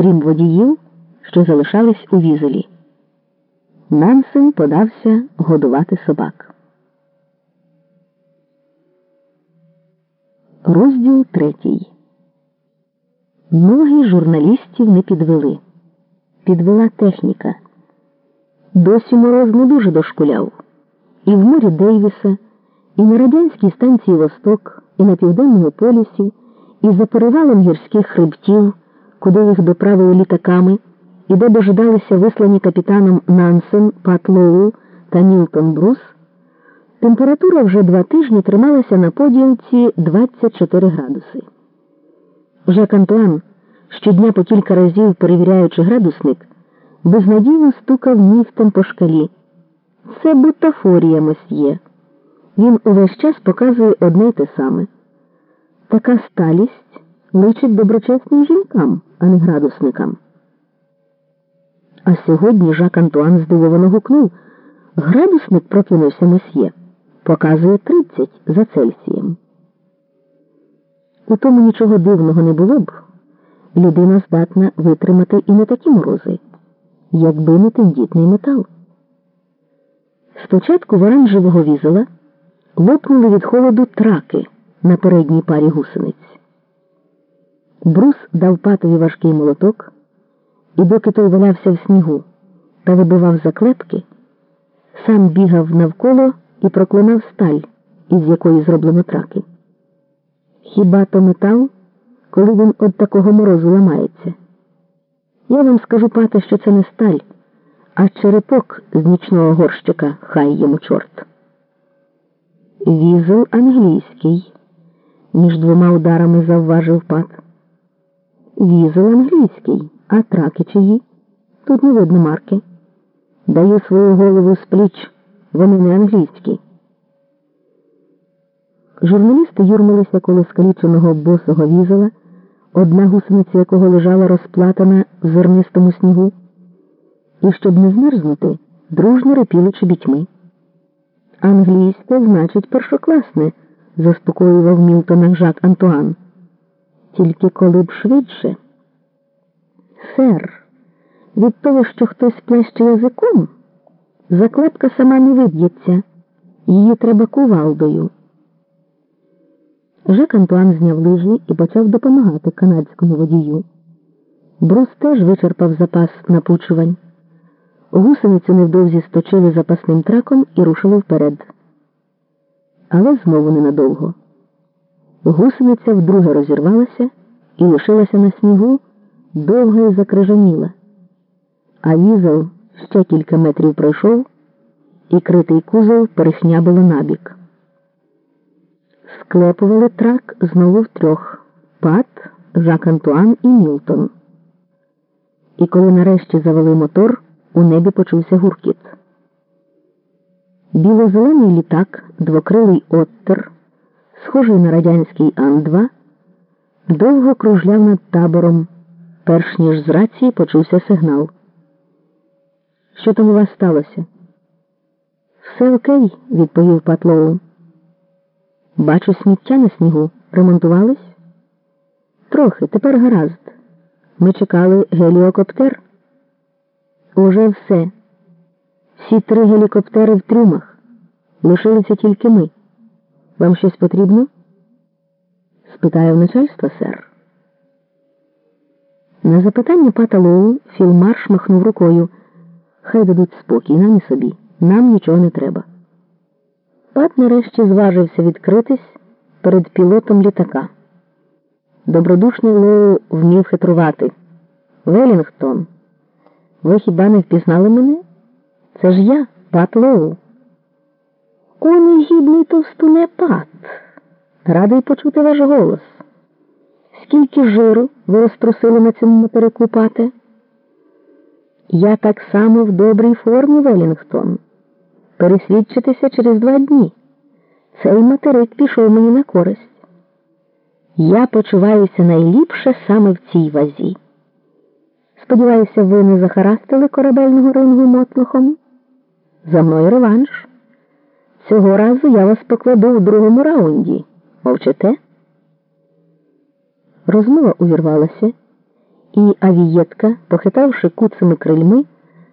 крім водіїв, що залишались у візелі. Нансен подався годувати собак. Розділ третій. Ноги журналістів не підвели. Підвела техніка. Досі мороз не дуже дошкуляв. І в морі Дейвіса, і на радянській станції Восток, і на південному полюсі, і за перевалом гірських хребтів, куди їх доправили літаками, і де дожидалися вислані капітаном Нансен, Пат Лоу та Нілтон Брус, температура вже два тижні трималася на поділці 24 градуси. Жак Антуан, щодня по кілька разів перевіряючи градусник, безнадійно стукав нігтем по шкалі. Це бутафорія мосьє. Він увесь час показує одне й те саме. Така сталість личить доброчесним жінкам, а не градусникам. А сьогодні Жак Антуан здивовано гукнув. Градусник прокинувся месьє. Показує 30 за Цельсієм. У тому нічого дивного не було б. Людина здатна витримати і не такі морози, якби не тендітний метал. Спочатку в оранжевого візела лопнули від холоду траки на передній парі гусениць. Брус дав патові важкий молоток, і доки той валявся в снігу та вибивав заклепки, сам бігав навколо і проклинав сталь, із якої зроблено траки. Хіба то метал, коли він від такого морозу ламається? Я вам скажу, пате, що це не сталь, а черепок з нічного горщика, хай йому чорт. Візел англійський, між двома ударами завважив пат. Візел англійський, а траки чиї? Тут не видно марки. Даю свою голову з пліч, вони не англійські. Журналісти юрмилися коло скаліченого босого візела, одна гусениця якого лежала розплатана в зернистому снігу, і, щоб не змерзнути, дружно репіли чобітьми. Англійське, значить, першокласне, заспокоював Мілтона Жак Антуан. Тільки коли б швидше. Сер, від того, що хтось плеще язиком, заклепка сама не виб'ється, її треба кувалдою. Жак Антуан зняв лижі і почав допомагати канадському водію. Брус теж вичерпав запас напучувань. Гусеницю невдовзі сточили запасним траком і рушили вперед. Але знову ненадовго. Гусениця вдруге розірвалася і лишилася на снігу довго і закрижаніла, а візел ще кілька метрів пройшов, і критий кузов перехнябило набік. Склепували трак знову втрьох Пат, Жак Антуан і Мілтон. І коли нарешті завели мотор, у небі почувся гуркіт. Біло-зелений літак, двокрилий оттер, схожий на радянський Ан-2, довго кружляв над табором, перш ніж з рації почувся сигнал. Що там у вас сталося? Все окей, відповів Патлоу. Бачу сміття на снігу. Ремонтувались? Трохи, тепер гаразд. Ми чекали геліокоптер. Уже все. Всі три гелікоптери в трюмах. Лишилися тільки ми. Вам щось потрібно? спитає в начальства, сер. На запитання пата Лоу Філмарш махнув рукою. Хай дадуть спокій, нам і собі. Нам нічого не треба. Пат нарешті зважився відкритись перед пілотом літака. Добродушний Лоу вмів хитрувати. Велінгтон, ви хіба не впізнали мене? Це ж я, Пат Лоу. О, негідний товстуне пат. Радий почути ваш голос. Скільки жиру ви розтрусили на цьому материку, пате? Я так само в добрій формі, Велінгтон. Пересвідчитися через два дні. Цей материк пішов мені на користь. Я почуваюся найліпше саме в цій вазі. Сподіваюся, ви не захарастили корабельного рингу мотлухом? За мною реванш. Цього разу я вас покладу в другому раунді. Мовчите? Розмова увірвалася, і авієтка, похитавши куцими крильми,